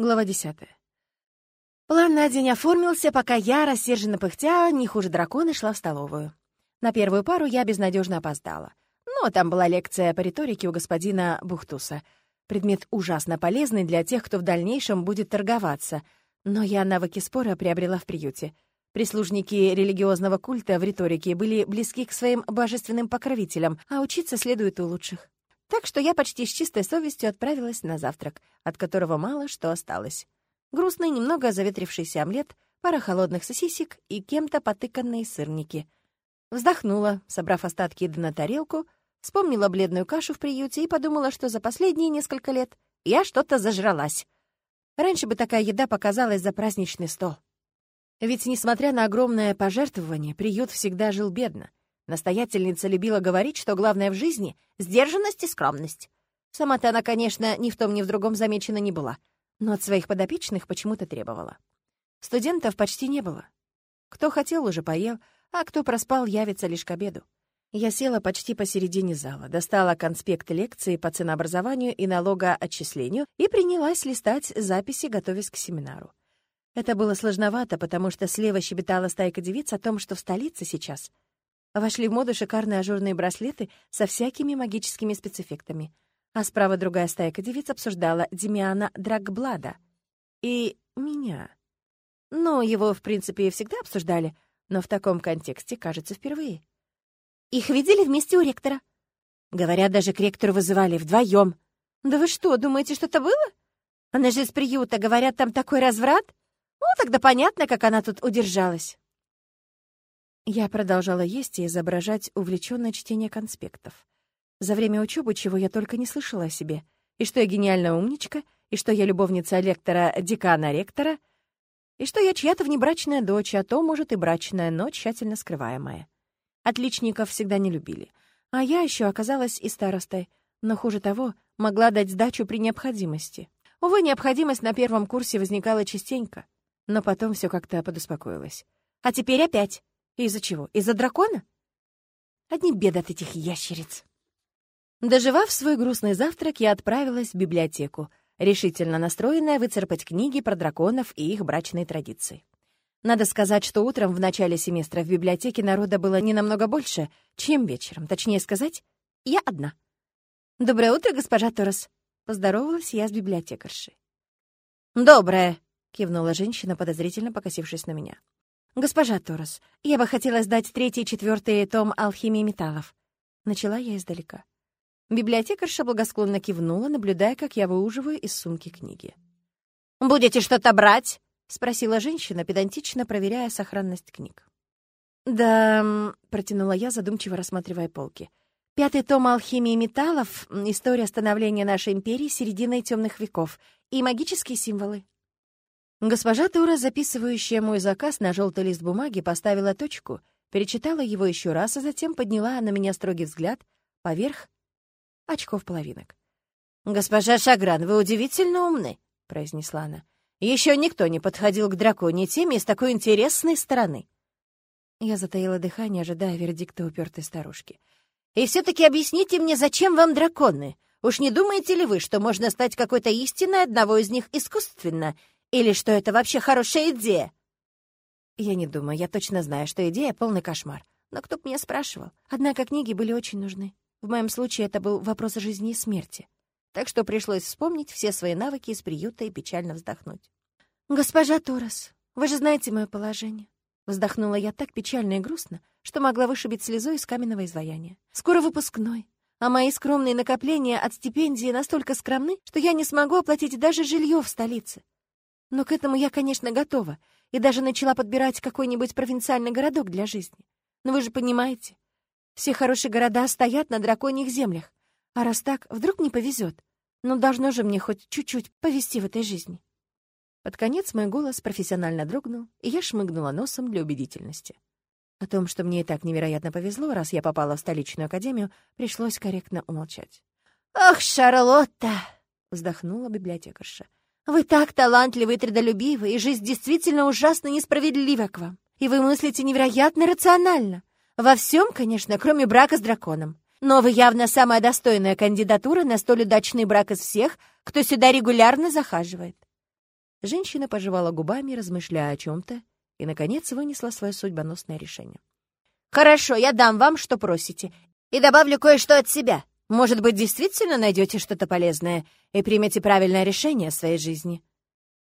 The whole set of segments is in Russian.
Глава десятая. План на день оформился, пока я, рассерженно пыхтя, не хуже дракона, шла в столовую. На первую пару я безнадежно опоздала. Но там была лекция по риторике у господина Бухтуса. Предмет ужасно полезный для тех, кто в дальнейшем будет торговаться. Но я навыки спора приобрела в приюте. Прислужники религиозного культа в риторике были близки к своим божественным покровителям, а учиться следует у лучших. Так что я почти с чистой совестью отправилась на завтрак, от которого мало что осталось. Грустный, немного заветрившийся омлет, пара холодных сосисек и кем-то потыканные сырники. Вздохнула, собрав остатки еды на тарелку, вспомнила бледную кашу в приюте и подумала, что за последние несколько лет я что-то зажралась. Раньше бы такая еда показалась за праздничный стол. Ведь, несмотря на огромное пожертвование, приют всегда жил бедно. Настоятельница любила говорить, что главное в жизни — сдержанность и скромность. Сама-то она, конечно, ни в том, ни в другом замечена не была, но от своих подопечных почему-то требовала. Студентов почти не было. Кто хотел, уже поел, а кто проспал, явится лишь к обеду. Я села почти посередине зала, достала конспект лекции по ценообразованию и налогоотчислению и принялась листать записи, готовясь к семинару. Это было сложновато, потому что слева щебетала стайка девиц о том, что в столице сейчас — Вошли в моду шикарные ажурные браслеты со всякими магическими спецэффектами. А справа другая стайка девиц обсуждала Демиана Драгблада. И меня. Ну, его, в принципе, всегда обсуждали, но в таком контексте, кажется, впервые. Их видели вместе у ректора. Говорят, даже к ректору вызывали вдвоем. Да вы что, думаете, что-то было? Она же из приюта, говорят, там такой разврат. Ну, тогда понятно, как она тут удержалась. Я продолжала есть и изображать увлеченное чтение конспектов. За время учебы чего я только не слышала о себе. И что я гениальная умничка, и что я любовница лектора, декана ректора, и что я чья-то внебрачная дочь, а то, может, и брачная, но тщательно скрываемая. Отличников всегда не любили. А я еще оказалась и старостой, но хуже того, могла дать сдачу при необходимости. Увы, необходимость на первом курсе возникала частенько, но потом все как-то подуспокоилось. А теперь опять. Из-за чего? Из-за дракона? Одни беды от этих ящериц. Доживав свой грустный завтрак, я отправилась в библиотеку, решительно настроенная выцарпать книги про драконов и их брачные традиции. Надо сказать, что утром в начале семестра в библиотеке народа было не намного больше, чем вечером. Точнее сказать, я одна. «Доброе утро, госпожа Торрес!» — поздоровалась я с библиотекаршей. «Доброе!» — кивнула женщина, подозрительно покосившись на меня. «Госпожа Торос, я бы хотела сдать третий и четвертый том алхимии металлов». Начала я издалека. Библиотекарша благосклонно кивнула, наблюдая, как я выуживаю из сумки книги. «Будете что-то брать?» — спросила женщина, педантично проверяя сохранность книг. «Да...» — протянула я, задумчиво рассматривая полки. «Пятый том алхимии металлов, история становления нашей империи серединой темных веков и магические символы». Госпожа Тура, записывающая мой заказ на желтый лист бумаги, поставила точку, перечитала его еще раз, а затем подняла на меня строгий взгляд поверх очков половинок. «Госпожа Шагран, вы удивительно умны», — произнесла она. Еще никто не подходил к драконьей теме с такой интересной стороны». Я затаила дыхание, ожидая вердикта упертой старушки. «И все-таки объясните мне, зачем вам драконы? Уж не думаете ли вы, что можно стать какой-то истиной одного из них искусственно или что это вообще хорошая идея?» Я не думаю, я точно знаю, что идея — полный кошмар. Но кто б меня спрашивал? Однако книги были очень нужны. В моем случае это был вопрос жизни и смерти. Так что пришлось вспомнить все свои навыки из приюта и печально вздохнуть. «Госпожа Торос, вы же знаете мое положение». Вздохнула я так печально и грустно, что могла вышибить слезу из каменного изваяния. «Скоро выпускной, а мои скромные накопления от стипендии настолько скромны, что я не смогу оплатить даже жилье в столице. Но к этому я, конечно, готова, и даже начала подбирать какой-нибудь провинциальный городок для жизни. Но вы же понимаете, все хорошие города стоят на драконьих землях, а раз так, вдруг не повезет. Но должно же мне хоть чуть-чуть повезти в этой жизни. Под конец мой голос профессионально дрогнул, и я шмыгнула носом для убедительности. О том, что мне и так невероятно повезло, раз я попала в столичную академию, пришлось корректно умолчать. «Ах, Шарлотта!» — вздохнула библиотекарша. Вы так талантливы и трудолюбивы, и жизнь действительно ужасно несправедлива к вам. И вы мыслите невероятно рационально. Во всем, конечно, кроме брака с драконом. Но вы явно самая достойная кандидатура на столь удачный брак из всех, кто сюда регулярно захаживает. Женщина пожевала губами, размышляя о чем-то, и, наконец, вынесла свое судьбоносное решение. «Хорошо, я дам вам, что просите, и добавлю кое-что от себя. Может быть, действительно найдете что-то полезное и примете правильное решение своей жизни».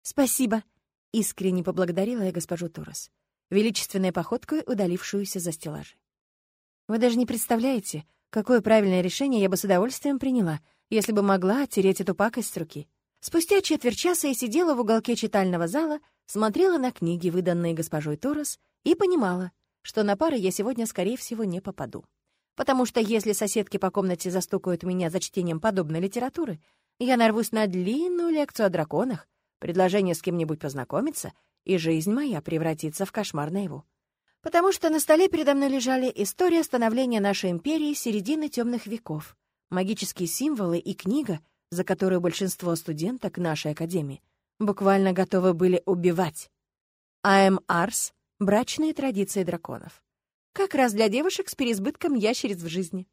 «Спасибо», — искренне поблагодарила я госпожу Торос, величественной походкой удалившуюся за стеллажи. «Вы даже не представляете, какое правильное решение я бы с удовольствием приняла, если бы могла оттереть эту пакость с руки. Спустя четверть часа я сидела в уголке читального зала, смотрела на книги, выданные госпожой Торос, и понимала, что на пары я сегодня, скорее всего, не попаду. Потому что если соседки по комнате застукают меня за чтением подобной литературы, я нарвусь на длинную лекцию о драконах, предложение с кем-нибудь познакомиться, и жизнь моя превратится в кошмар наяву. Потому что на столе передо мной лежали история становления нашей империи середины темных веков, магические символы и книга — за которую большинство студенток нашей академии буквально готовы были убивать. А.М. Арс — брачные традиции драконов. Как раз для девушек с переизбытком ящериц в жизни.